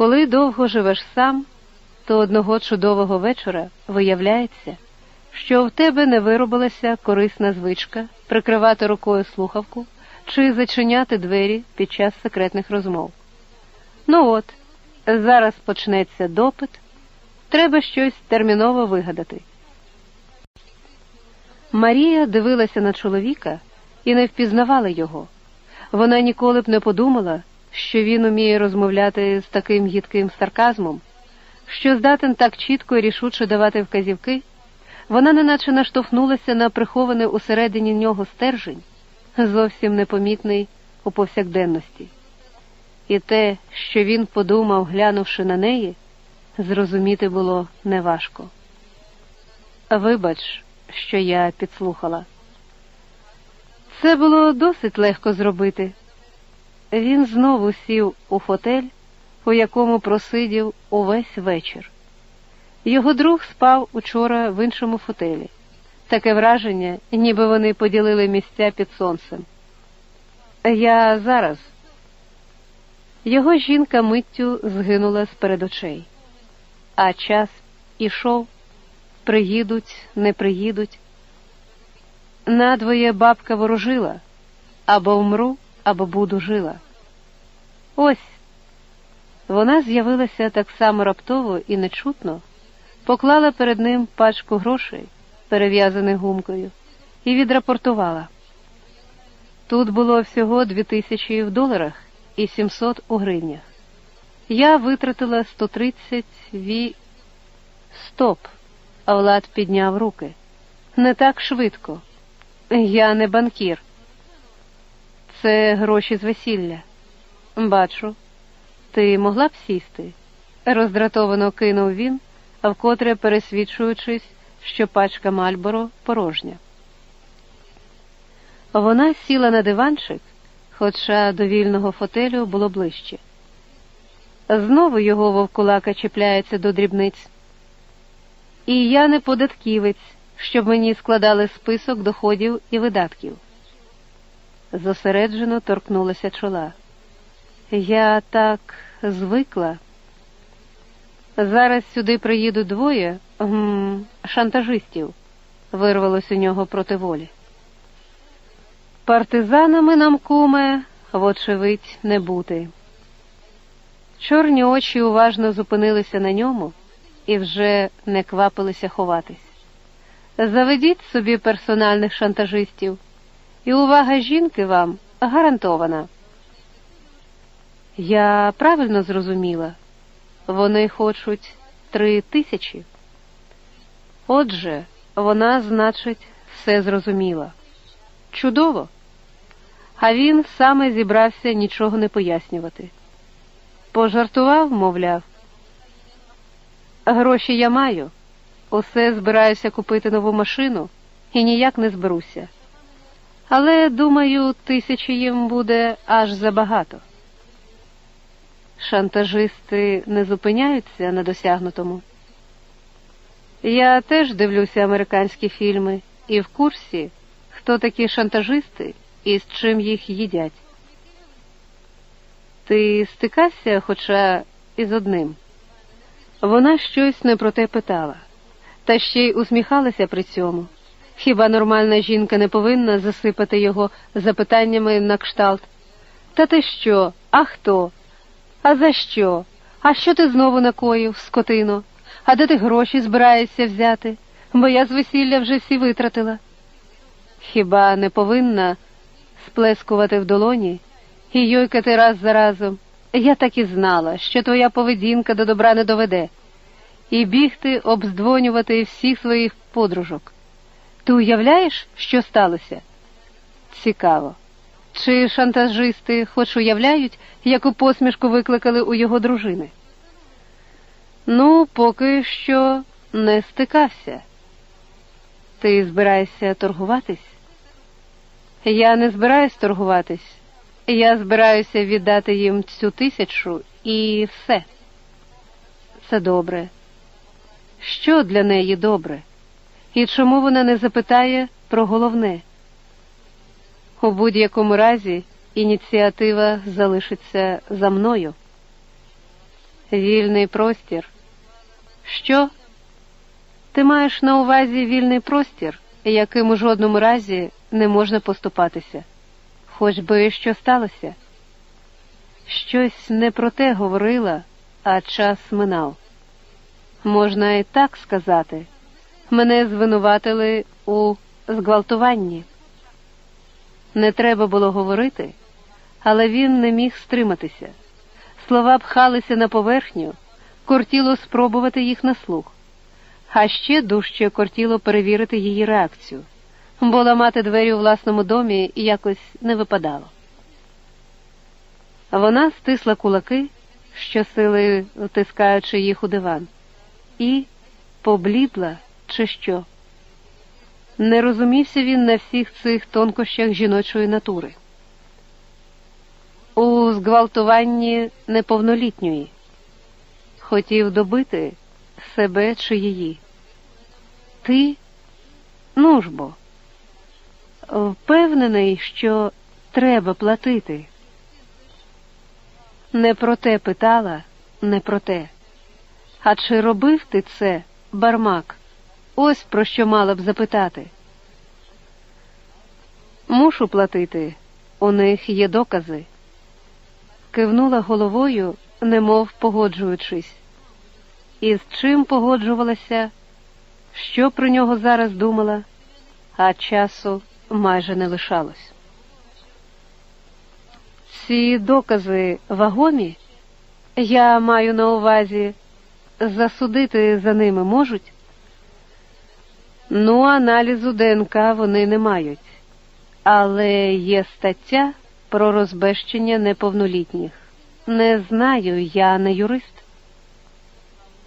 Коли довго живеш сам, то одного чудового вечора виявляється, що в тебе не виробилася корисна звичка прикривати рукою слухавку чи зачиняти двері під час секретних розмов. Ну от, зараз почнеться допит, треба щось терміново вигадати. Марія дивилася на чоловіка і не впізнавала його. Вона ніколи б не подумала, що він уміє розмовляти з таким гідким сарказмом, що здатен так чітко і рішуче давати вказівки. Вона неначе наштовхнулася на прихований усередині нього стержень, зовсім непомітний у повсякденності. І те, що він подумав, глянувши на неї, зрозуміти було неважко. Вибач, що я підслухала. Це було досить легко зробити. Він знову сів у фотель, у якому просидів увесь вечір. Його друг спав учора в іншому фотелі. Таке враження, ніби вони поділили місця під сонцем. Я зараз. Його жінка миттю згинула з перед очей, а час ішов, приїдуть, не приїдуть. Надвоє бабка ворожила або вмру, або буду жила. Ось вона з'явилася так само раптово і нечутно, поклала перед ним пачку грошей, перев'язаних гумкою, і відрапортувала. Тут було всього дві тисячі в доларах і сімсот у гривнях. Я витратила 130 ві. Стоп. А Влад підняв руки. Не так швидко. Я не банкір. Це гроші з весілля. Бачу, ти могла б сісти? роздратовано кинув він, а вкотре пересвідчуючись, що пачка Мальборо порожня. Вона сіла на диванчик, хоча до вільного фотелю було ближче. Знову його вовкулака чіпляється до дрібниць. І я не податківець, щоб мені складали список доходів і видатків. Зосереджено торкнулася чола. Я так звикла. Зараз сюди приїдуть двоє гм, шантажистів, вирвалось у нього проти волі. Партизанами нам, куме, вочевидь, не бути. Чорні очі уважно зупинилися на ньому і вже не квапилися ховатись. Заведіть собі персональних шантажистів, і увага жінки вам гарантована. Я правильно зрозуміла, вони хочуть три тисячі. Отже, вона, значить, все зрозуміла. Чудово. А він саме зібрався нічого не пояснювати. Пожартував, мовляв. Гроші я маю, усе збираюся купити нову машину і ніяк не зберуся. Але, думаю, тисячі їм буде аж забагато. Шантажисти не зупиняються на досягнутому. Я теж дивлюся американські фільми і в курсі, хто такі шантажисти і з чим їх їдять. Ти стикався хоча із одним. Вона щось не про те питала, та ще й усміхалася при цьому. Хіба нормальна жінка не повинна засипати його запитаннями на кшталт? Та ти що? А хто? А за що? А що ти знову накоїв, скотино? А де ти гроші збираєшся взяти? Бо я з весілля вже всі витратила. Хіба не повинна сплескувати в долоні і йойкати раз за разом? Я так і знала, що твоя поведінка до добра не доведе, і бігти обздвонювати всіх своїх подружок. Ти уявляєш, що сталося? Цікаво. Чи шантажисти хоч уявляють, яку посмішку викликали у його дружини? Ну, поки що не стикався. Ти збираєшся торгуватись? Я не збираюсь торгуватись. Я збираюся віддати їм цю тисячу і все. Це добре. Що для неї добре? І чому вона не запитає про головне? У будь-якому разі ініціатива залишиться за мною. Вільний простір. Що? Ти маєш на увазі вільний простір, яким у жодному разі не можна поступатися, хоч би що сталося. Щось не про те говорила, а час минав. Можна і так сказати. Мене звинуватили у зґвалтуванні. Не треба було говорити, але він не міг стриматися. Слова пхалися на поверхню, кортіло спробувати їх на слух, а ще дужче кортіло перевірити її реакцію, бо ламати двері у власному домі якось не випадало. Вона стисла кулаки, щосили втискаючи їх у диван, і поблідла, чи що. Не розумівся він на всіх цих тонкощах жіночої натури. У зґвалтуванні неповнолітньої хотів добити себе чи її. Ти, ну ж бо, впевнений, що треба платити. Не про те питала, не про те. А чи робив ти це, бармак? Ось про що мала б запитати. Мушу платити, у них є докази. Кивнула головою, немов погоджуючись. І з чим погоджувалася, що про нього зараз думала, а часу майже не лишалось. Ці докази вагомі, я маю на увазі, засудити за ними можуть? Ну, аналізу ДНК вони не мають, але є стаття про розбещення неповнолітніх. Не знаю, я не юрист.